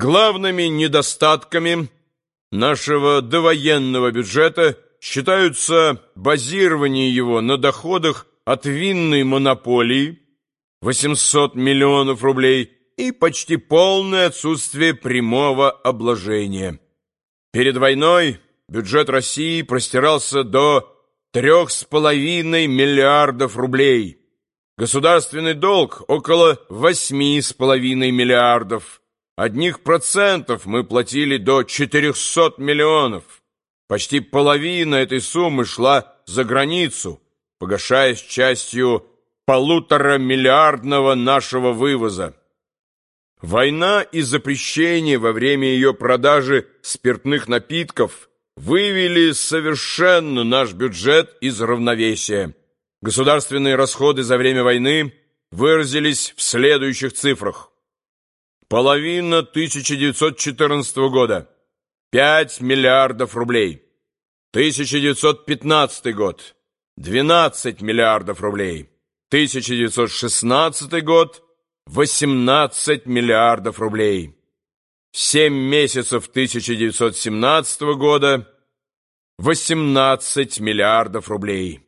Главными недостатками нашего довоенного бюджета считаются базирование его на доходах от винной монополии 800 миллионов рублей и почти полное отсутствие прямого обложения. Перед войной бюджет России простирался до 3,5 миллиардов рублей. Государственный долг около 8,5 миллиардов. Одних процентов мы платили до 400 миллионов. Почти половина этой суммы шла за границу, погашаясь частью полутора миллиардного нашего вывоза. Война и запрещение во время ее продажи спиртных напитков вывели совершенно наш бюджет из равновесия. Государственные расходы за время войны выразились в следующих цифрах. Половина 1914 года – 5 миллиардов рублей. 1915 год – 12 миллиардов рублей. 1916 год – 18 миллиардов рублей. Семь месяцев 1917 года – 18 миллиардов рублей.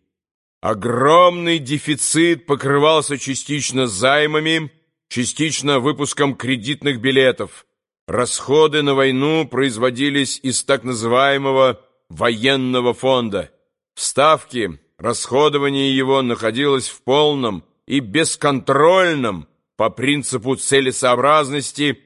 Огромный дефицит покрывался частично займами, частично выпуском кредитных билетов. Расходы на войну производились из так называемого военного фонда. Ставки, расходование его находилось в полном и бесконтрольном по принципу целесообразности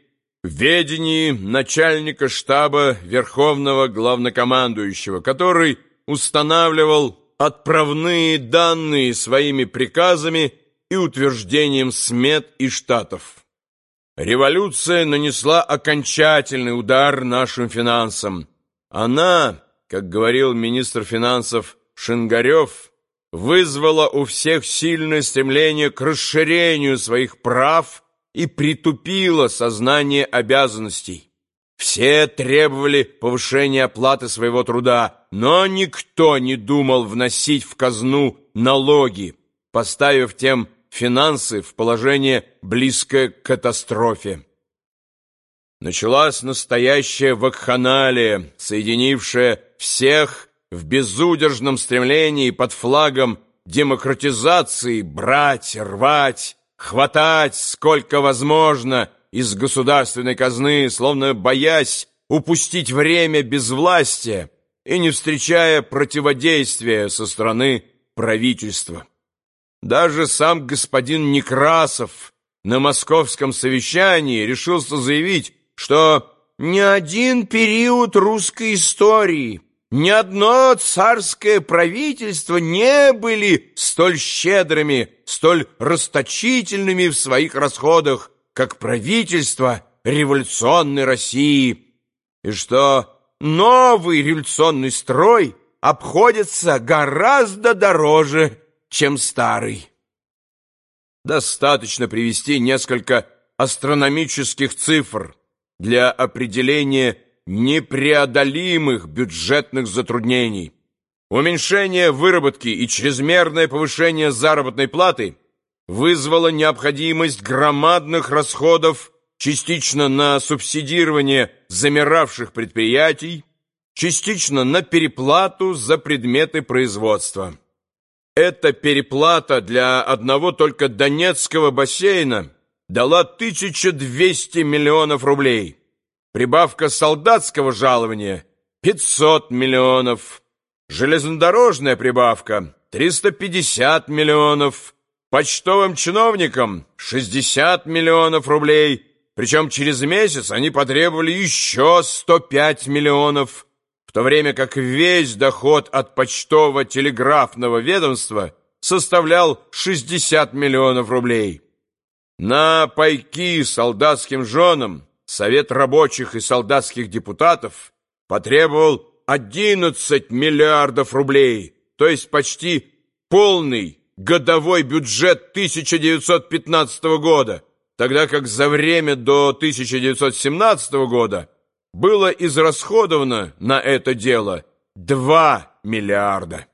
ведении начальника штаба Верховного Главнокомандующего, который устанавливал отправные данные своими приказами и утверждением смет и штатов. Революция нанесла окончательный удар нашим финансам. Она, как говорил министр финансов Шингарев, вызвала у всех сильное стремление к расширению своих прав и притупила сознание обязанностей. Все требовали повышения оплаты своего труда, но никто не думал вносить в казну налоги, поставив тем финансы в положение близкое к катастрофе. Началась настоящая вакханалия, соединившая всех в безудержном стремлении под флагом демократизации брать, рвать, хватать сколько возможно из государственной казны, словно боясь упустить время безвластия и не встречая противодействия со стороны правительства. Даже сам господин Некрасов на московском совещании решился заявить, что ни один период русской истории, ни одно царское правительство не были столь щедрыми, столь расточительными в своих расходах, как правительство революционной России, и что новый революционный строй обходится гораздо дороже, чем старый. Достаточно привести несколько астрономических цифр для определения непреодолимых бюджетных затруднений. Уменьшение выработки и чрезмерное повышение заработной платы вызвало необходимость громадных расходов частично на субсидирование замиравших предприятий, частично на переплату за предметы производства. Эта переплата для одного только Донецкого бассейна дала 1200 миллионов рублей. Прибавка солдатского жалования – 500 миллионов. Железнодорожная прибавка – 350 миллионов. Почтовым чиновникам – 60 миллионов рублей. Причем через месяц они потребовали еще 105 миллионов то время как весь доход от почтового телеграфного ведомства составлял 60 миллионов рублей. На пайки солдатским женам Совет рабочих и солдатских депутатов потребовал 11 миллиардов рублей, то есть почти полный годовой бюджет 1915 года, тогда как за время до 1917 года было израсходовано на это дело 2 миллиарда.